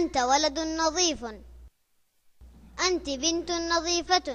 أنت ولد نظيف. أنت بنت نظيفة.